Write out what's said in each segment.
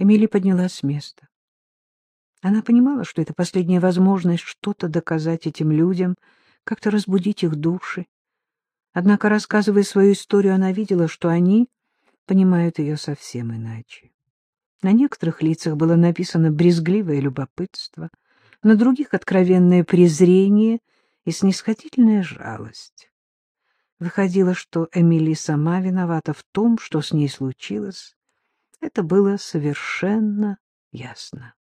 Эмили поднялась с места. Она понимала, что это последняя возможность что-то доказать этим людям, как-то разбудить их души. Однако, рассказывая свою историю, она видела, что они понимают ее совсем иначе. На некоторых лицах было написано брезгливое любопытство, на других — откровенное презрение и снисходительная жалость. Выходило, что Эмили сама виновата в том, что с ней случилось. Это было совершенно ясно.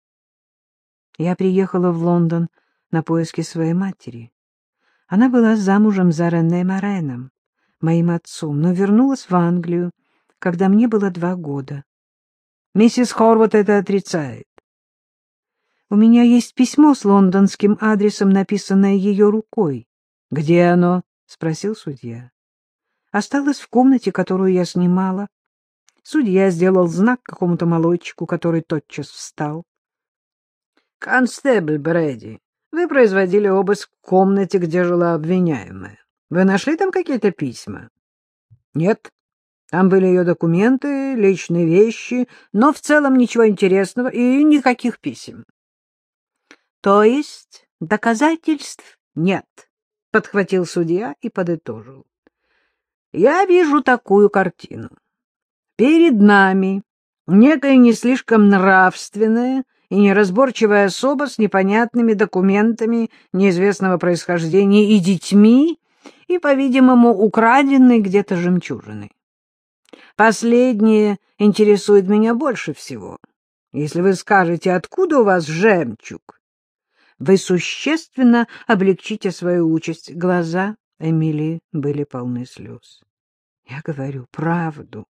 Я приехала в Лондон на поиски своей матери. Она была замужем за Рене Мореном, моим отцом, но вернулась в Англию, когда мне было два года. Миссис Хорват это отрицает. У меня есть письмо с лондонским адресом, написанное ее рукой. — Где оно? — спросил судья. — Осталось в комнате, которую я снимала. Судья сделал знак какому-то молодчику, который тотчас встал. — Констебль Брэди, вы производили обыск в комнате, где жила обвиняемая. Вы нашли там какие-то письма? — Нет. Там были ее документы, личные вещи, но в целом ничего интересного и никаких писем. — То есть доказательств нет, — подхватил судья и подытожил. — Я вижу такую картину. Перед нами некая не слишком нравственная и неразборчивая особа с непонятными документами неизвестного происхождения и детьми, и, по-видимому, украденной где-то жемчужиной. Последнее интересует меня больше всего. Если вы скажете, откуда у вас жемчуг, вы существенно облегчите свою участь. Глаза Эмили были полны слез. Я говорю правду.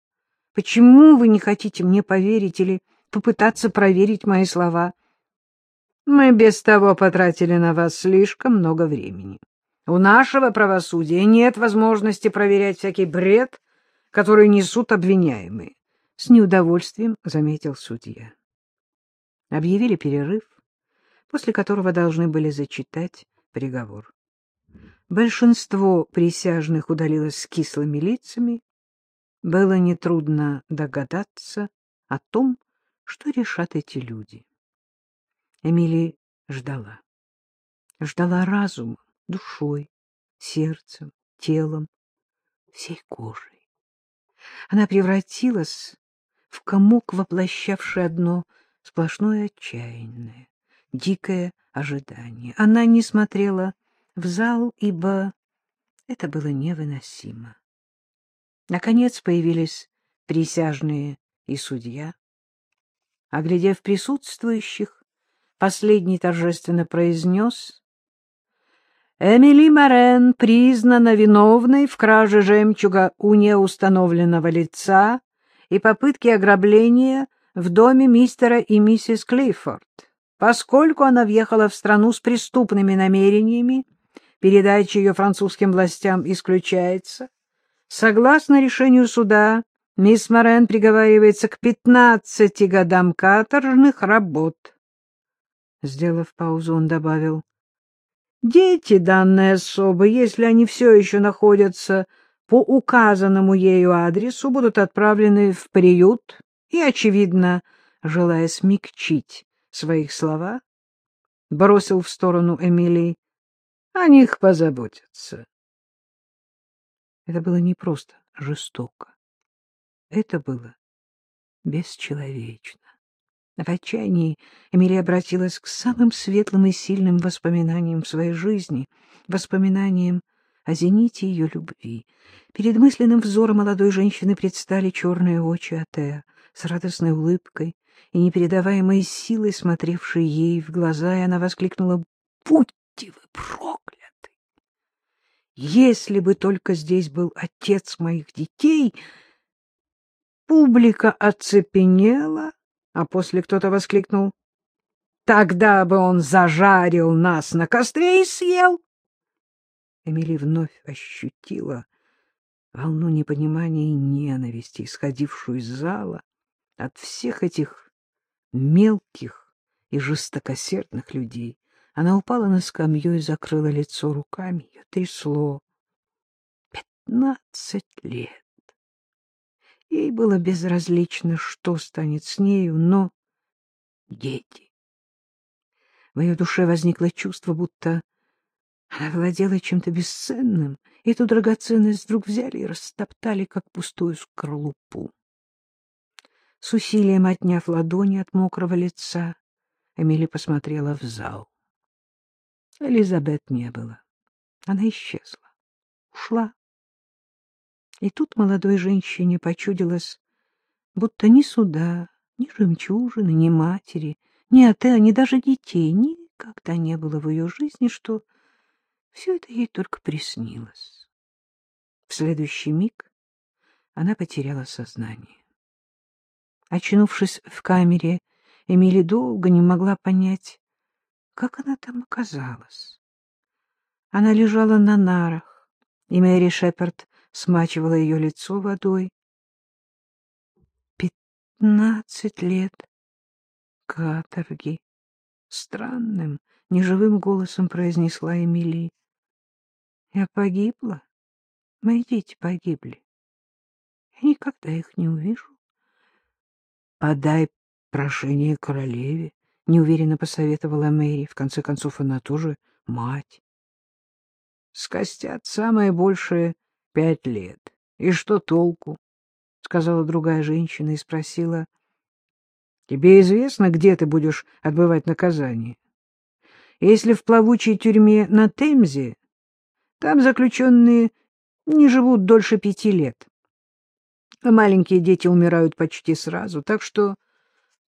Почему вы не хотите мне поверить или попытаться проверить мои слова? Мы без того потратили на вас слишком много времени. У нашего правосудия нет возможности проверять всякий бред, которые несут обвиняемые. С неудовольствием заметил судья. Объявили перерыв, после которого должны были зачитать приговор. Большинство присяжных удалилось с кислыми лицами. Было нетрудно догадаться о том, что решат эти люди. Эмили ждала. Ждала разумом, душой, сердцем, телом, всей кожей. Она превратилась в комок, воплощавший одно сплошное отчаянное, дикое ожидание. Она не смотрела в зал, ибо это было невыносимо. Наконец появились присяжные и судья. Оглядев присутствующих, последний торжественно произнес Эмили Морен признана виновной в краже жемчуга у неустановленного лица и попытке ограбления в доме мистера и миссис Клиффорд. Поскольку она въехала в страну с преступными намерениями, передача ее французским властям исключается. Согласно решению суда, мисс Морен приговаривается к пятнадцати годам каторжных работ. Сделав паузу, он добавил, Дети данной особы, если они все еще находятся по указанному ею адресу, будут отправлены в приют и, очевидно, желая смягчить своих слова, бросил в сторону Эмилии. О них позаботятся. Это было не просто жестоко. Это было бесчеловечно. В отчаянии Эмилия обратилась к самым светлым и сильным воспоминаниям в своей жизни, воспоминаниям о зените ее любви. Перед мысленным взором молодой женщины предстали черные очи Атеа с радостной улыбкой и непередаваемой силой, смотревшей ей в глаза, и она воскликнула «Будьте вы прокляты! Если бы только здесь был отец моих детей!» Публика оцепенела, а после кто-то воскликнул. Тогда бы он зажарил нас на костре и съел. Эмили вновь ощутила волну непонимания и ненависти, исходившую из зала от всех этих мелких и жестокосердных людей. Она упала на скамью и закрыла лицо руками. Ее трясло. Пятнадцать лет. Ей было безразлично, что станет с нею, но дети. В ее душе возникло чувство, будто она владела чем-то бесценным, и эту драгоценность вдруг взяли и растоптали, как пустую скорлупу. С усилием отняв ладони от мокрого лица, Эмили посмотрела в зал. Элизабет не было. Она исчезла, ушла. И тут молодой женщине почудилось, будто ни суда, ни жемчужины, ни матери, ни Атеа, ни даже детей никогда не было в ее жизни, что все это ей только приснилось. В следующий миг она потеряла сознание. Очнувшись в камере, Эмили долго не могла понять, как она там оказалась. Она лежала на нарах, и Мэри Шепард смачивала ее лицо водой. Пятнадцать лет каторги. Странным, неживым голосом произнесла Эмили. Я погибла. Мои дети погибли. Я никогда их не увижу. Подай прошение королеве, — неуверенно посоветовала Мэри. В конце концов, она тоже мать. Скостят самое большее пять лет. И что толку? — сказала другая женщина и спросила. — Тебе известно, где ты будешь отбывать наказание? Если в плавучей тюрьме на Темзе, там заключенные не живут дольше пяти лет. А маленькие дети умирают почти сразу, так что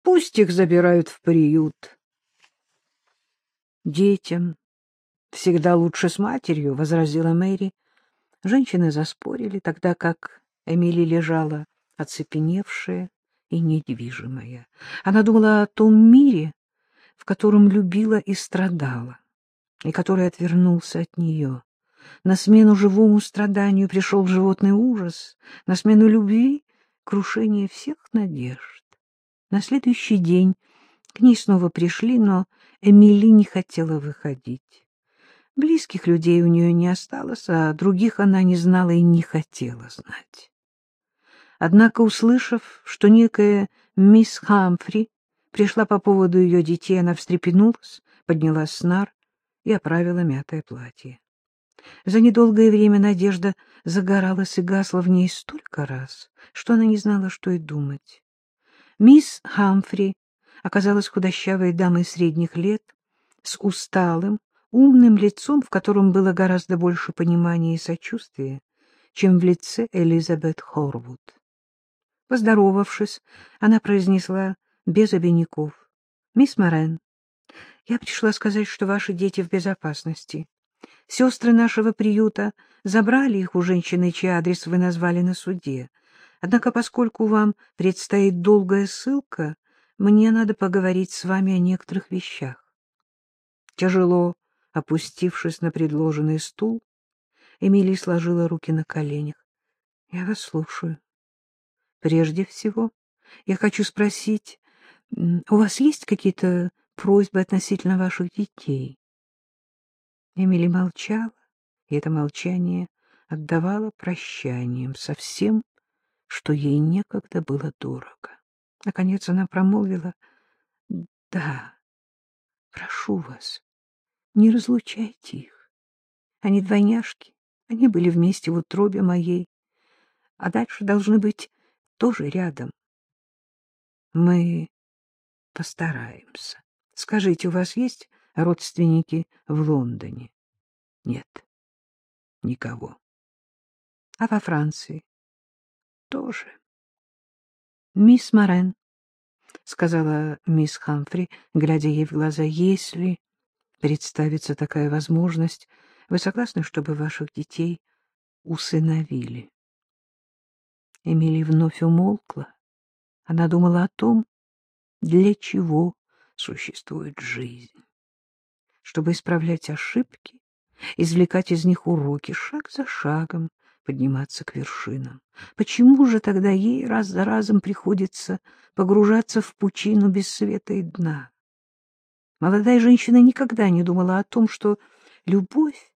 пусть их забирают в приют. Детям всегда лучше с матерью, — возразила Мэри. Женщины заспорили, тогда как Эмили лежала оцепеневшая и недвижимая. Она думала о том мире, в котором любила и страдала, и который отвернулся от нее. На смену живому страданию пришел животный ужас, на смену любви — крушение всех надежд. На следующий день к ней снова пришли, но Эмили не хотела выходить. Близких людей у нее не осталось, а других она не знала и не хотела знать. Однако, услышав, что некая мисс Хамфри пришла по поводу ее детей, она встрепенулась, подняла снар и оправила мятое платье. За недолгое время надежда загоралась и гасла в ней столько раз, что она не знала, что и думать. Мисс Хамфри оказалась худощавой дамой средних лет, с усталым, умным лицом, в котором было гораздо больше понимания и сочувствия, чем в лице Элизабет Хорвуд. Поздоровавшись, она произнесла без обиняков. — Мисс Морен, я пришла сказать, что ваши дети в безопасности. Сестры нашего приюта забрали их у женщины, чей адрес вы назвали на суде. Однако, поскольку вам предстоит долгая ссылка, мне надо поговорить с вами о некоторых вещах. Тяжело опустившись на предложенный стул, Эмилия сложила руки на коленях. — Я вас слушаю. Прежде всего, я хочу спросить, у вас есть какие-то просьбы относительно ваших детей? Эмили молчала, и это молчание отдавало прощанием со всем, что ей некогда было дорого. Наконец она промолвила, — Да, прошу вас, не разлучайте их. Они двойняшки, они были вместе в утробе моей, а дальше должны быть тоже рядом. Мы постараемся. Скажите, у вас есть родственники в Лондоне? Нет, никого. А во Франции? Тоже. Мисс Морен, — сказала мисс Хамфри, глядя ей в глаза, — если представится такая возможность, вы согласны, чтобы ваших детей усыновили? Эмили вновь умолкла. Она думала о том, для чего существует жизнь. Чтобы исправлять ошибки, извлекать из них уроки, шаг за шагом подниматься к вершинам. Почему же тогда ей раз за разом приходится погружаться в пучину без света и дна? Молодая женщина никогда не думала о том, что любовь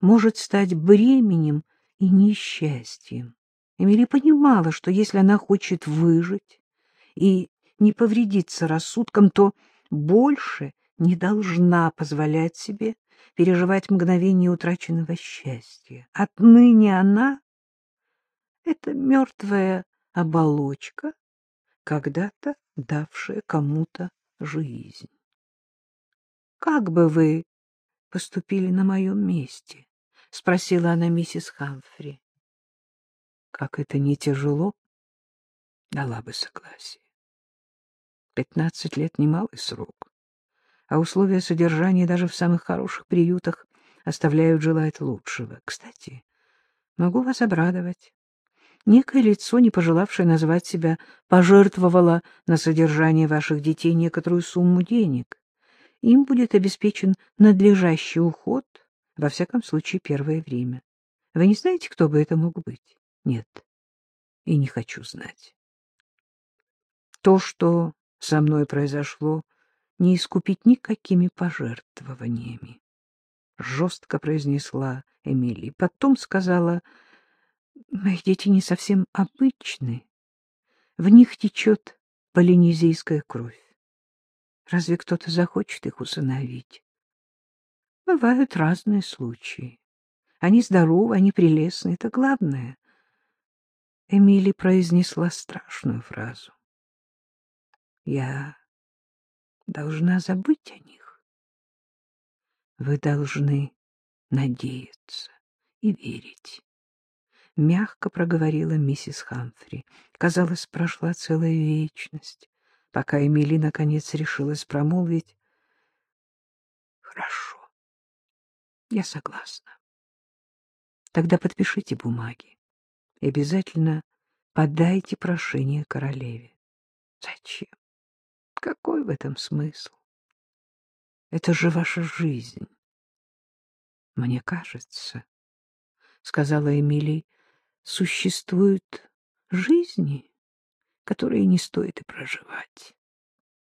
может стать бременем и несчастьем. Эмили понимала, что если она хочет выжить и не повредиться рассудком, то больше не должна позволять себе переживать мгновение утраченного счастья. Отныне она — это мертвая оболочка, когда-то давшая кому-то жизнь. Как бы вы поступили на моем месте? — спросила она миссис Хамфри. Как это не тяжело, дала бы согласие. Пятнадцать лет — немалый срок, а условия содержания даже в самых хороших приютах оставляют желать лучшего. Кстати, могу вас обрадовать. Некое лицо, не пожелавшее назвать себя, пожертвовало на содержание ваших детей некоторую сумму денег им будет обеспечен надлежащий уход, во всяком случае, первое время. Вы не знаете, кто бы это мог быть? Нет, и не хочу знать. То, что со мной произошло, не искупить никакими пожертвованиями, — жестко произнесла Эмили. Потом сказала, — мои дети не совсем обычны. В них течет полинезийская кровь. Разве кто-то захочет их усыновить? Бывают разные случаи. Они здоровы, они прелестны, это главное. Эмили произнесла страшную фразу. Я должна забыть о них. Вы должны надеяться и верить. Мягко проговорила миссис Хамфри. Казалось, прошла целая вечность пока Эмили наконец решилась промолвить. — Хорошо, я согласна. Тогда подпишите бумаги и обязательно подайте прошение королеве. Зачем? Какой в этом смысл? Это же ваша жизнь. Мне кажется, — сказала Эмили, — существуют жизни, которые не стоит и проживать.